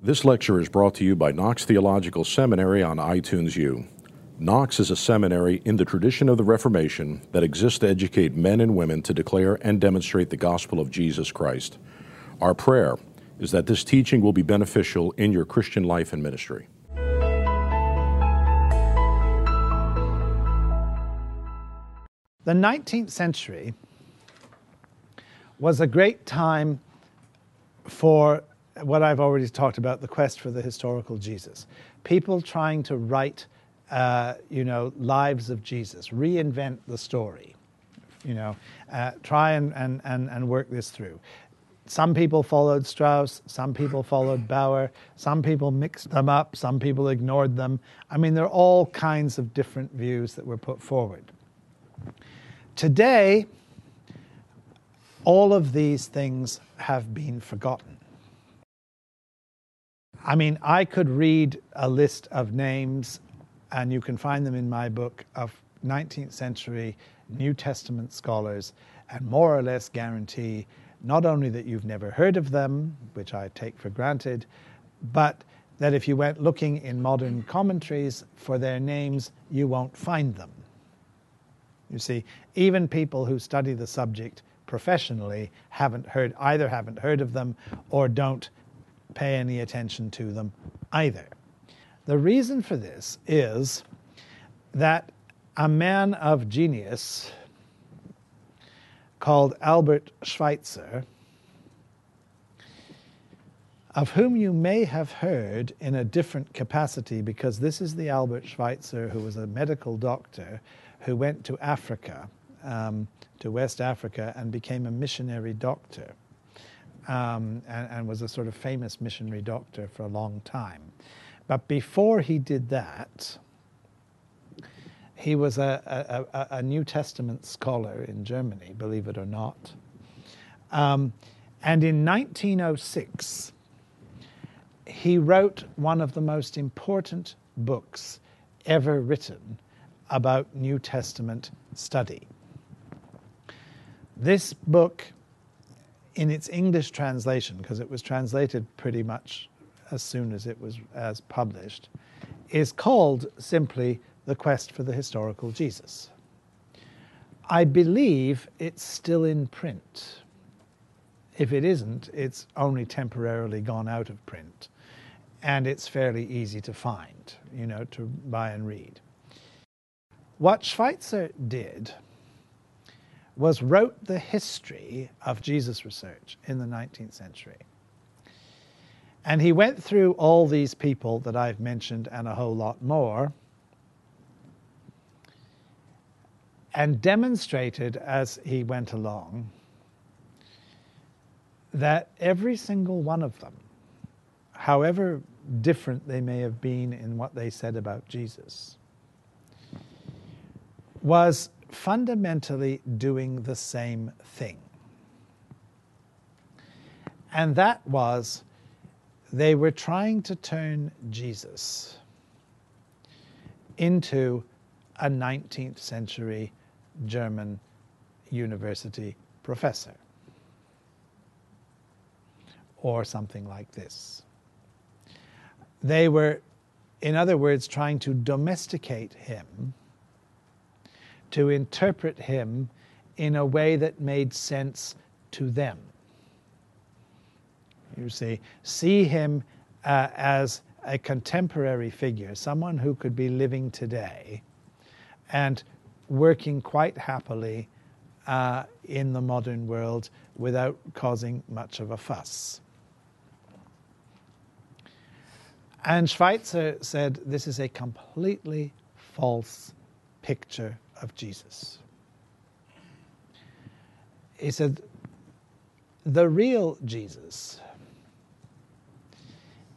This lecture is brought to you by Knox Theological Seminary on iTunes U. Knox is a seminary in the tradition of the Reformation that exists to educate men and women to declare and demonstrate the gospel of Jesus Christ. Our prayer is that this teaching will be beneficial in your Christian life and ministry. The 19th century was a great time for what I've already talked about the quest for the historical Jesus. People trying to write, uh, you know, lives of Jesus, reinvent the story, you know, uh, try and, and, and, and work this through. Some people followed Strauss, some people followed Bauer, some people mixed them up, some people ignored them. I mean, there are all kinds of different views that were put forward. Today, all of these things have been forgotten. I mean, I could read a list of names, and you can find them in my book, of 19th century New Testament scholars, and more or less guarantee not only that you've never heard of them, which I take for granted, but that if you went looking in modern commentaries for their names, you won't find them. You see, even people who study the subject professionally haven't heard either haven't heard of them or don't pay any attention to them either. The reason for this is that a man of genius called Albert Schweitzer, of whom you may have heard in a different capacity, because this is the Albert Schweitzer who was a medical doctor who went to Africa, um, to West Africa, and became a missionary doctor um, and, and was a sort of famous missionary doctor for a long time. But before he did that, he was a, a, a, New Testament scholar in Germany, believe it or not. Um, and in 1906, he wrote one of the most important books ever written about New Testament study. This book in its English translation, because it was translated pretty much as soon as it was as published, is called simply The Quest for the Historical Jesus. I believe it's still in print. If it isn't, it's only temporarily gone out of print. And it's fairly easy to find, you know, to buy and read. What Schweitzer did was wrote the history of Jesus research in the 19th century. And he went through all these people that I've mentioned and a whole lot more and demonstrated as he went along that every single one of them, however different they may have been in what they said about Jesus, was fundamentally doing the same thing. And that was they were trying to turn Jesus into a 19th century German university professor or something like this. They were, in other words, trying to domesticate him to interpret him in a way that made sense to them. You see, see him uh, as a contemporary figure, someone who could be living today and working quite happily uh, in the modern world without causing much of a fuss. And Schweitzer said this is a completely false picture of Jesus. He said, the real Jesus,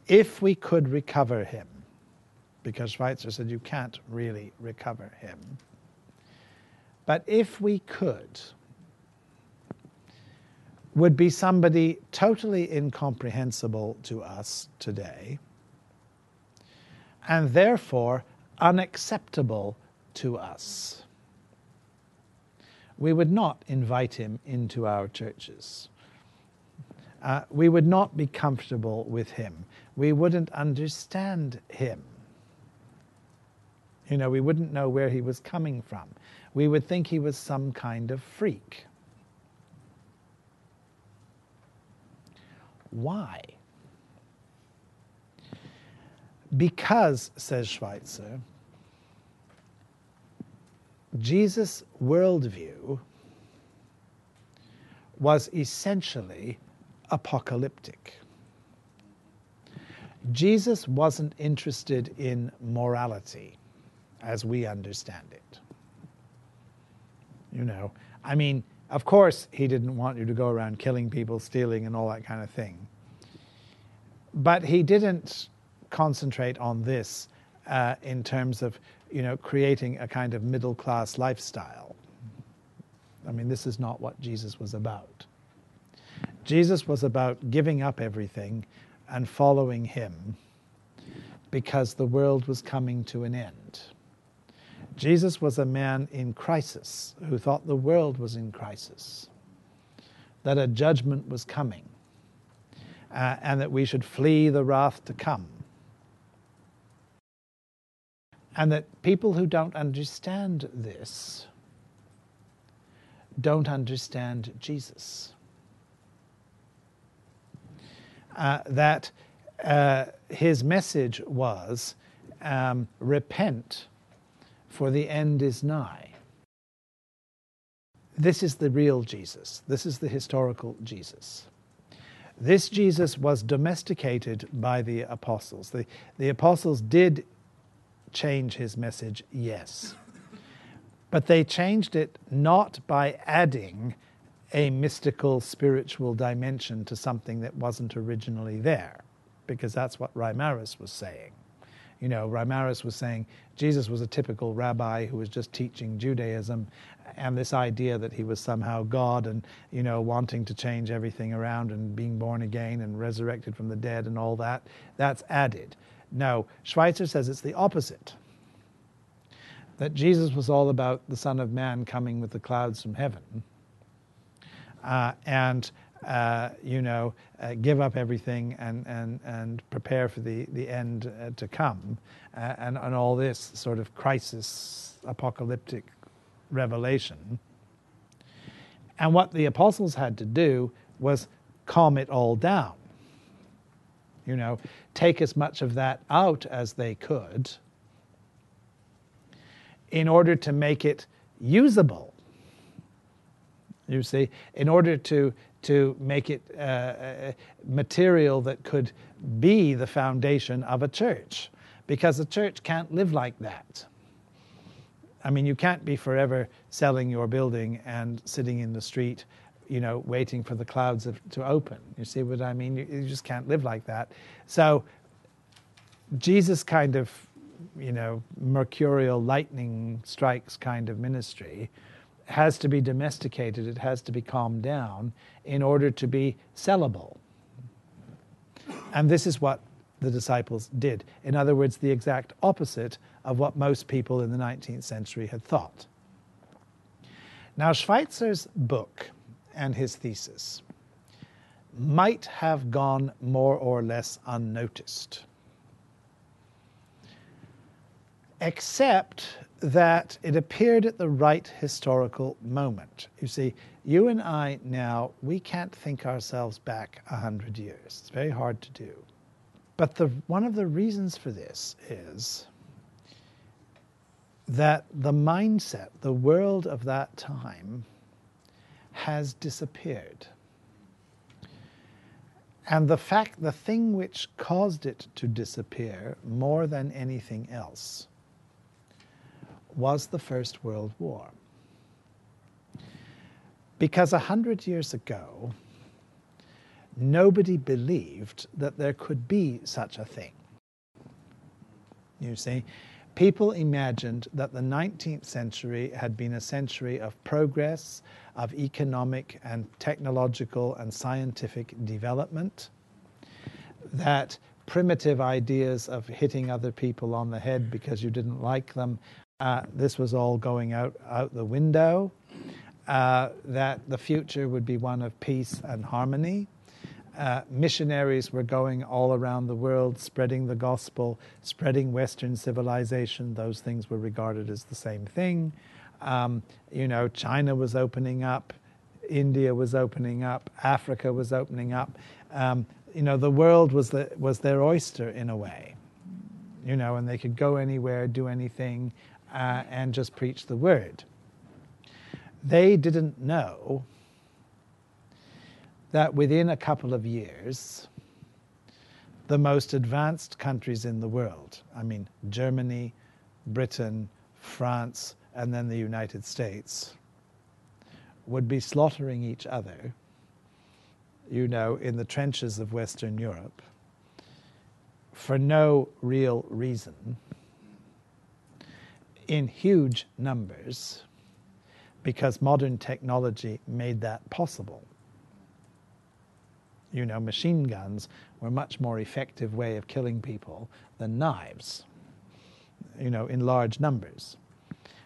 if we could recover him, because Schweitzer said you can't really recover him, but if we could, would be somebody totally incomprehensible to us today, and therefore unacceptable to us we would not invite him into our churches. uh, we would not be comfortable with him. We wouldn't understand him. You know, we wouldn't know where he was coming from. We would think he was some kind of freak. Why? Because, says Schweitzer, Jesus' worldview was essentially apocalyptic. Jesus wasn't interested in morality as we understand it. You know, I mean, of course, he didn't want you to go around killing people, stealing, and all that kind of thing. But he didn't concentrate on this uh, in terms of, you know, creating a kind of middle class lifestyle. I mean, this is not what Jesus was about. Jesus was about giving up everything and following him because the world was coming to an end. Jesus was a man in crisis who thought the world was in crisis, that a judgment was coming, uh, and that we should flee the wrath to come. And that people who don't understand this don't understand Jesus. Uh, that uh, his message was um, repent for the end is nigh. This is the real Jesus. This is the historical Jesus. This Jesus was domesticated by the apostles. The, the apostles did change his message, yes. But they changed it not by adding a mystical spiritual dimension to something that wasn't originally there, because that's what Reimarus was saying. You know, Reimarus was saying Jesus was a typical rabbi who was just teaching Judaism, and this idea that he was somehow God and, you know, wanting to change everything around and being born again and resurrected from the dead and all that, that's added. No, Schweitzer says it's the opposite. That Jesus was all about the Son of Man coming with the clouds from heaven. Uh, and uh, you know, uh, give up everything and, and, and prepare for the, the end uh, to come, uh, and, and all this sort of crisis, apocalyptic revelation. And what the apostles had to do was calm it all down. You know, take as much of that out as they could in order to make it usable. You see, in order to to make it uh, uh, material that could be the foundation of a church. Because a church can't live like that. I mean, you can't be forever selling your building and sitting in the street, you know, waiting for the clouds of, to open. You see what I mean? You, you just can't live like that. So, Jesus kind of, you know, mercurial lightning strikes kind of ministry has to be domesticated, it has to be calmed down in order to be sellable. And this is what the disciples did. In other words, the exact opposite of what most people in the 19th century had thought. Now, Schweitzer's book and his thesis might have gone more or less unnoticed, except that it appeared at the right historical moment. You see, you and I now, we can't think ourselves back a hundred years. It's very hard to do. But the, one of the reasons for this is that the mindset, the world of that time, has disappeared. And the fact, the thing which caused it to disappear more than anything else was the First World War. Because a hundred years ago, nobody believed that there could be such a thing. You see, people imagined that the 19th century had been a century of progress, of economic and technological and scientific development, that primitive ideas of hitting other people on the head because you didn't like them uh, this was all going out, out the window, uh, that the future would be one of peace and harmony, Uh, missionaries were going all around the world spreading the gospel, spreading Western civilization. Those things were regarded as the same thing. Um, you know, China was opening up, India was opening up, Africa was opening up. Um, you know, the world was, the, was their oyster in a way, you know, and they could go anywhere, do anything, uh, and just preach the word. They didn't know that within a couple of years, the most advanced countries in the world, I mean, Germany, Britain, France, and then the United States, would be slaughtering each other, you know, in the trenches of Western Europe for no real reason in huge numbers because modern technology made that possible. You know, machine guns were a much more effective way of killing people than knives, you know, in large numbers.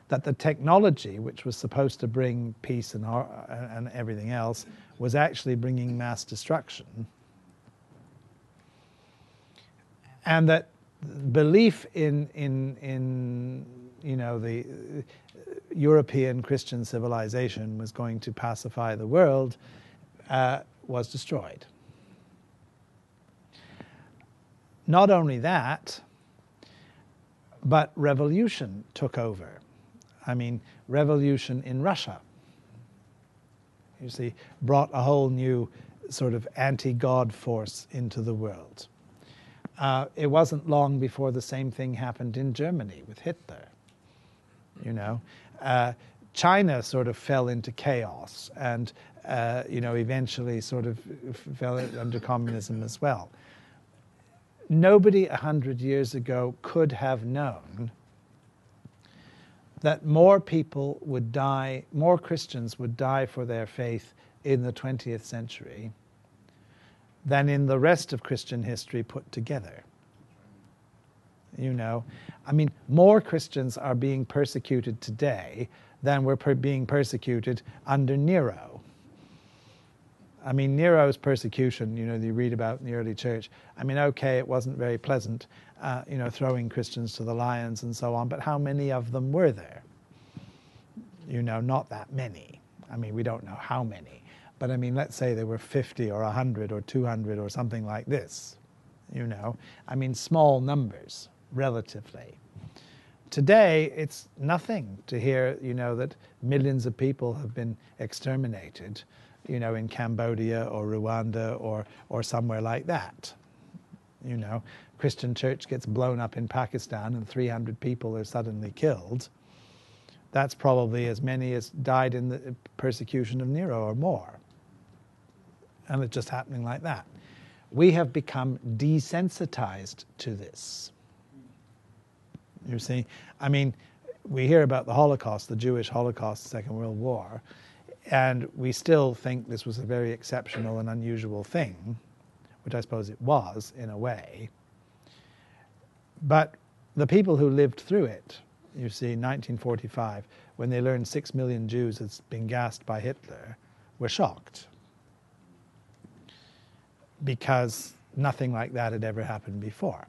That the technology, which was supposed to bring peace and, and everything else, was actually bringing mass destruction. And that belief in, in, in you know, the European Christian civilization was going to pacify the world uh, was destroyed. Not only that, but revolution took over. I mean, revolution in Russia, you see, brought a whole new sort of anti God force into the world. Uh, it wasn't long before the same thing happened in Germany with Hitler. You know, uh, China sort of fell into chaos and, uh, you know, eventually sort of fell under communism as well. Nobody a hundred years ago could have known that more people would die, more Christians would die for their faith in the 20th century than in the rest of Christian history put together. You know, I mean, more Christians are being persecuted today than were per being persecuted under Nero. I mean, Nero's persecution, you know, you read about in the early church. I mean, okay, it wasn't very pleasant, uh, you know, throwing Christians to the lions and so on, but how many of them were there? You know, not that many. I mean, we don't know how many. But I mean, let's say there were 50 or 100 or 200 or something like this. You know, I mean, small numbers relatively. Today, it's nothing to hear, you know, that millions of people have been exterminated, you know, in Cambodia or Rwanda or, or somewhere like that. You know, Christian church gets blown up in Pakistan and 300 people are suddenly killed. That's probably as many as died in the persecution of Nero or more. And it's just happening like that. We have become desensitized to this. You see, I mean, we hear about the Holocaust, the Jewish Holocaust, Second World War, and we still think this was a very exceptional and unusual thing, which I suppose it was in a way. But the people who lived through it, you see, 1945, when they learned six million Jews had been gassed by Hitler, were shocked because nothing like that had ever happened before.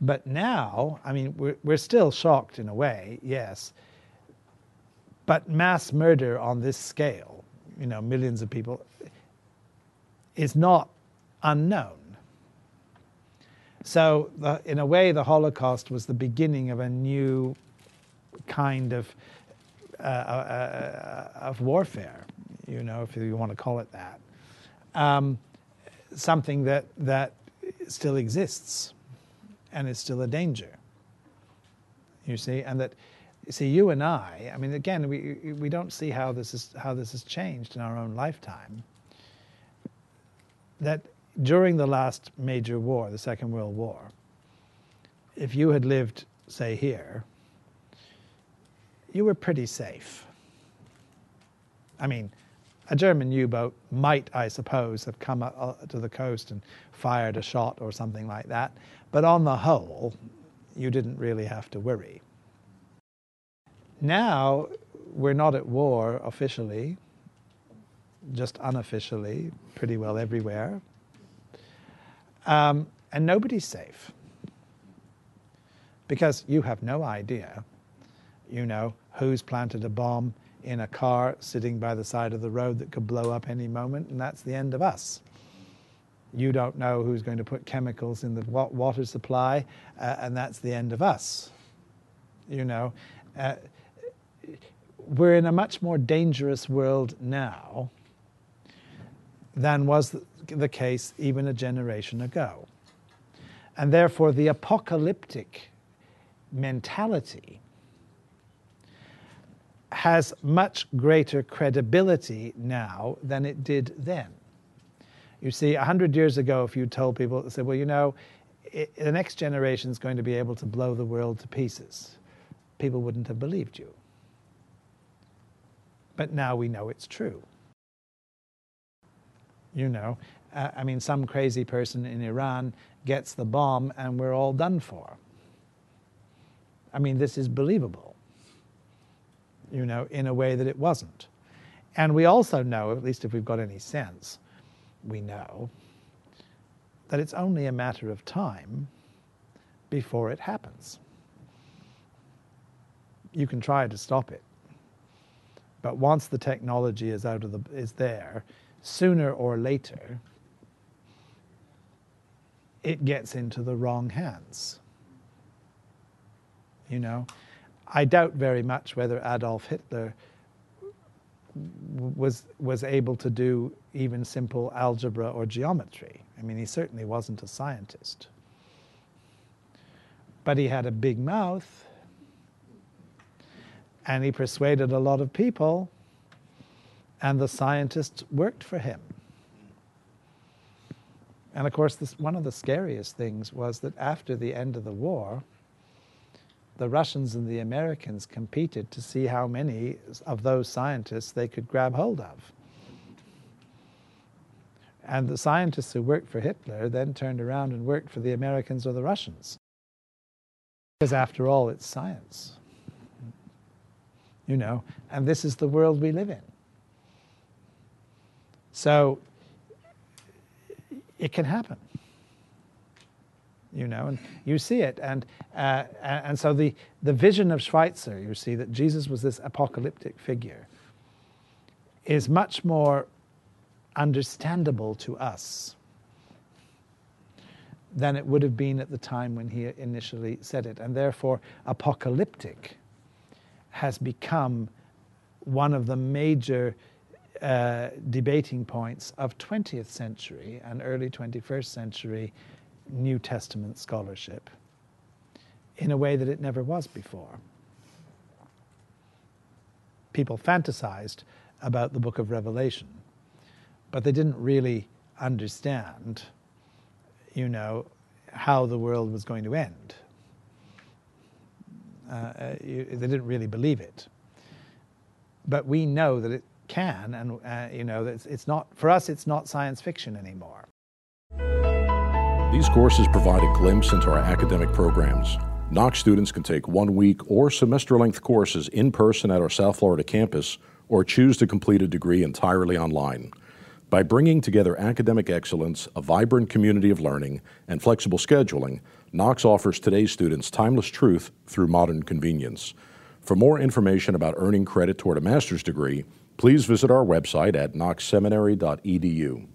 But now, I mean, we're, we're still shocked in a way, yes. But mass murder on this scale, you know, millions of people, is not unknown. So, the, in a way, the Holocaust was the beginning of a new kind of uh, uh, uh of warfare, you know, if you want to call it that. Um, something that that still exists and is still a danger. You see, and that, see, you and I. I mean, again, we we don't see how this is how this has changed in our own lifetime. That during the last major war, the Second World War, if you had lived, say, here, you were pretty safe. I mean, a German U-boat might, I suppose, have come uh, to the coast and fired a shot or something like that. But on the whole, you didn't really have to worry. Now, we're not at war officially. just unofficially, pretty well everywhere. Um, and nobody's safe because you have no idea, you know, who's planted a bomb in a car sitting by the side of the road that could blow up any moment, and that's the end of us. You don't know who's going to put chemicals in the water supply, uh, and that's the end of us. You know, uh, we're in a much more dangerous world now than was the case even a generation ago. And therefore, the apocalyptic mentality has much greater credibility now than it did then. You see, 100 years ago, if you told people, say, well, you know, it, the next generation is going to be able to blow the world to pieces, people wouldn't have believed you. But now we know it's true. You know, uh, I mean, some crazy person in Iran gets the bomb and we're all done for. I mean, this is believable, you know, in a way that it wasn't. And we also know, at least if we've got any sense, we know that it's only a matter of time before it happens. You can try to stop it. But once the technology is out of the is there, sooner or later it gets into the wrong hands. You know, I doubt very much whether Adolf Hitler was was able to do even simple algebra or geometry. I mean, he certainly wasn't a scientist. But he had a big mouth and he persuaded a lot of people and the scientists worked for him. And of course, this, one of the scariest things was that after the end of the war, the Russians and the Americans competed to see how many of those scientists they could grab hold of. And the scientists who worked for Hitler then turned around and worked for the Americans or the Russians. Because after all, it's science. You know, and this is the world we live in. So it can happen you know, and you see it. And, uh, and so the, the vision of Schweitzer, you see, that Jesus was this apocalyptic figure, is much more understandable to us than it would have been at the time when he initially said it. And therefore, apocalyptic has become one of the major uh, debating points of 20th century and early 21st century New Testament scholarship in a way that it never was before. People fantasized about the book of Revelation, but they didn't really understand, you know, how the world was going to end. Uh, uh you, they didn't really believe it. But we know that it can, and uh, you know, it's, it's not for us. It's not science fiction anymore. These courses provide a glimpse into our academic programs. Knox students can take one week or semester length courses in person at our South Florida campus or choose to complete a degree entirely online. By bringing together academic excellence, a vibrant community of learning, and flexible scheduling, Knox offers today's students timeless truth through modern convenience. For more information about earning credit toward a master's degree, please visit our website at knoxseminary.edu.